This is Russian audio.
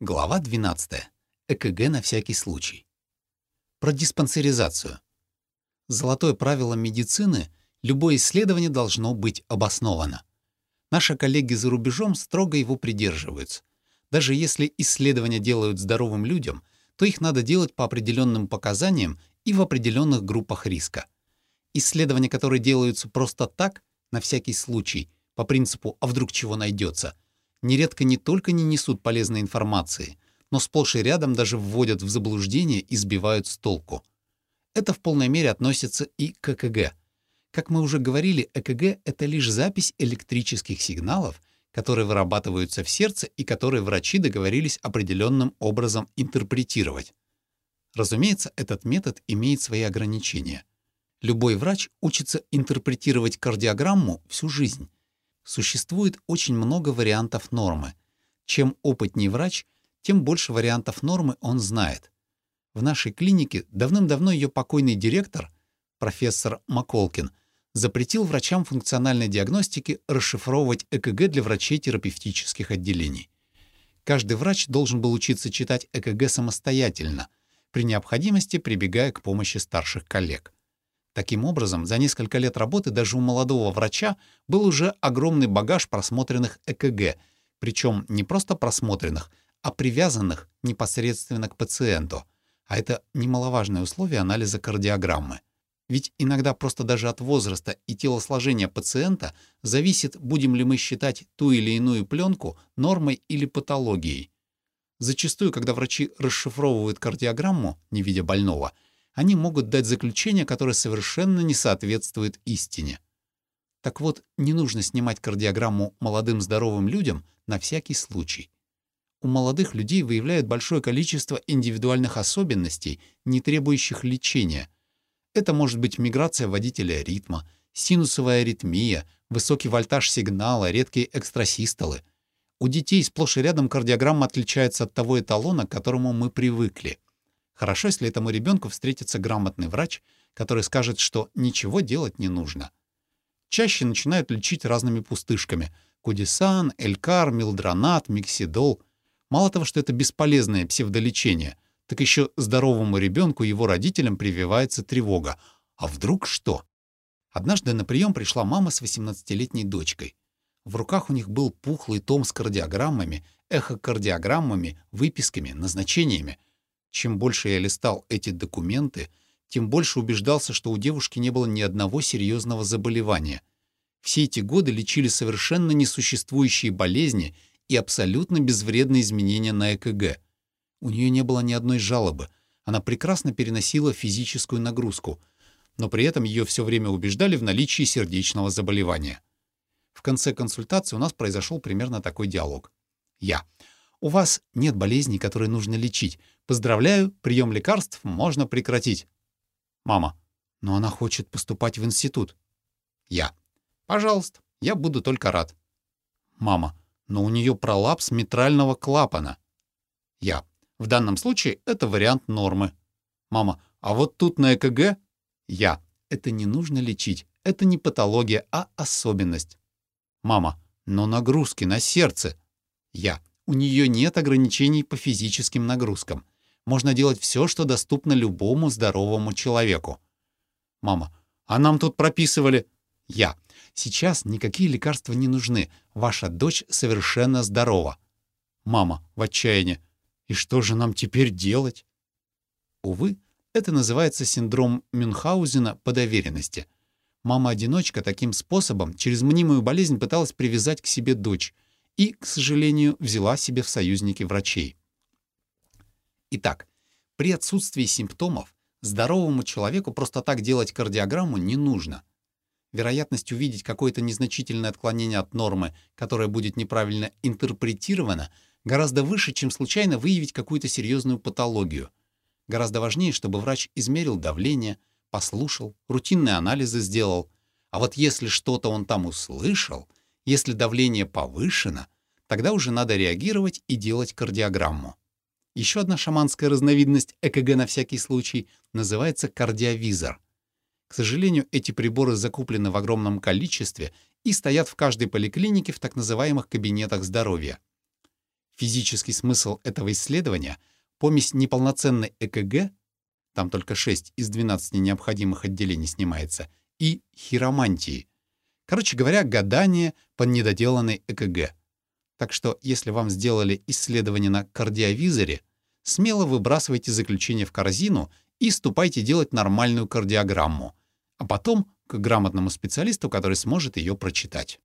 Глава 12. ЭКГ на всякий случай. Про диспансеризацию. Золотое правило медицины — любое исследование должно быть обосновано. Наши коллеги за рубежом строго его придерживаются. Даже если исследования делают здоровым людям, то их надо делать по определенным показаниям и в определенных группах риска. Исследования, которые делаются просто так, на всякий случай, по принципу «а вдруг чего найдется», нередко не только не несут полезной информации, но сплошь и рядом даже вводят в заблуждение и сбивают с толку. Это в полной мере относится и к ЭКГ. Как мы уже говорили, ЭКГ — это лишь запись электрических сигналов, которые вырабатываются в сердце и которые врачи договорились определенным образом интерпретировать. Разумеется, этот метод имеет свои ограничения. Любой врач учится интерпретировать кардиограмму всю жизнь, Существует очень много вариантов нормы. Чем опытнее врач, тем больше вариантов нормы он знает. В нашей клинике давным-давно ее покойный директор, профессор Маколкин, запретил врачам функциональной диагностики расшифровывать ЭКГ для врачей терапевтических отделений. Каждый врач должен был учиться читать ЭКГ самостоятельно, при необходимости прибегая к помощи старших коллег. Таким образом, за несколько лет работы даже у молодого врача был уже огромный багаж просмотренных ЭКГ, причем не просто просмотренных, а привязанных непосредственно к пациенту. А это немаловажное условие анализа кардиограммы. Ведь иногда просто даже от возраста и телосложения пациента зависит, будем ли мы считать ту или иную пленку нормой или патологией. Зачастую, когда врачи расшифровывают кардиограмму, не видя больного, они могут дать заключение, которое совершенно не соответствует истине. Так вот, не нужно снимать кардиограмму молодым здоровым людям на всякий случай. У молодых людей выявляют большое количество индивидуальных особенностей, не требующих лечения. Это может быть миграция водителя ритма, синусовая аритмия, высокий вольтаж сигнала, редкие экстрасистолы. У детей сплошь и рядом кардиограмма отличается от того эталона, к которому мы привыкли. Хорошо, если этому ребенку встретится грамотный врач, который скажет, что ничего делать не нужно. Чаще начинают лечить разными пустышками — кудисан, элькар, милдронат, миксидол. Мало того, что это бесполезное псевдолечение, так еще здоровому ребенку его родителям прививается тревога. А вдруг что? Однажды на прием пришла мама с 18-летней дочкой. В руках у них был пухлый том с кардиограммами, эхокардиограммами, выписками, назначениями — чем больше я листал эти документы, тем больше убеждался, что у девушки не было ни одного серьезного заболевания. Все эти годы лечили совершенно несуществующие болезни и абсолютно безвредные изменения на ЭКГ. У нее не было ни одной жалобы. Она прекрасно переносила физическую нагрузку, но при этом ее все время убеждали в наличии сердечного заболевания. В конце консультации у нас произошел примерно такой диалог. Я. У вас нет болезней, которые нужно лечить. Поздравляю, прием лекарств можно прекратить. Мама. Но она хочет поступать в институт. Я. Пожалуйста, я буду только рад. Мама. Но у нее пролапс митрального клапана. Я. В данном случае это вариант нормы. Мама. А вот тут на ЭКГ? Я. Это не нужно лечить. Это не патология, а особенность. Мама. Но нагрузки на сердце. Я. У нее нет ограничений по физическим нагрузкам. Можно делать все, что доступно любому здоровому человеку. Мама. А нам тут прописывали... Я. Сейчас никакие лекарства не нужны. Ваша дочь совершенно здорова. Мама в отчаянии. И что же нам теперь делать? Увы, это называется синдром Мюнхгаузена по доверенности. Мама-одиночка таким способом через мнимую болезнь пыталась привязать к себе дочь — и, к сожалению, взяла себе в союзники врачей. Итак, при отсутствии симптомов здоровому человеку просто так делать кардиограмму не нужно. Вероятность увидеть какое-то незначительное отклонение от нормы, которое будет неправильно интерпретировано, гораздо выше, чем случайно выявить какую-то серьезную патологию. Гораздо важнее, чтобы врач измерил давление, послушал, рутинные анализы сделал. А вот если что-то он там услышал, если давление повышено, тогда уже надо реагировать и делать кардиограмму. Еще одна шаманская разновидность ЭКГ на всякий случай называется кардиовизор. К сожалению, эти приборы закуплены в огромном количестве и стоят в каждой поликлинике в так называемых кабинетах здоровья. Физический смысл этого исследования — помесь неполноценной ЭКГ, там только 6 из 12 необходимых отделений снимается, и хиромантии. Короче говоря, гадание по недоделанной ЭКГ. Так что, если вам сделали исследование на кардиовизоре, смело выбрасывайте заключение в корзину и ступайте делать нормальную кардиограмму, а потом к грамотному специалисту, который сможет ее прочитать.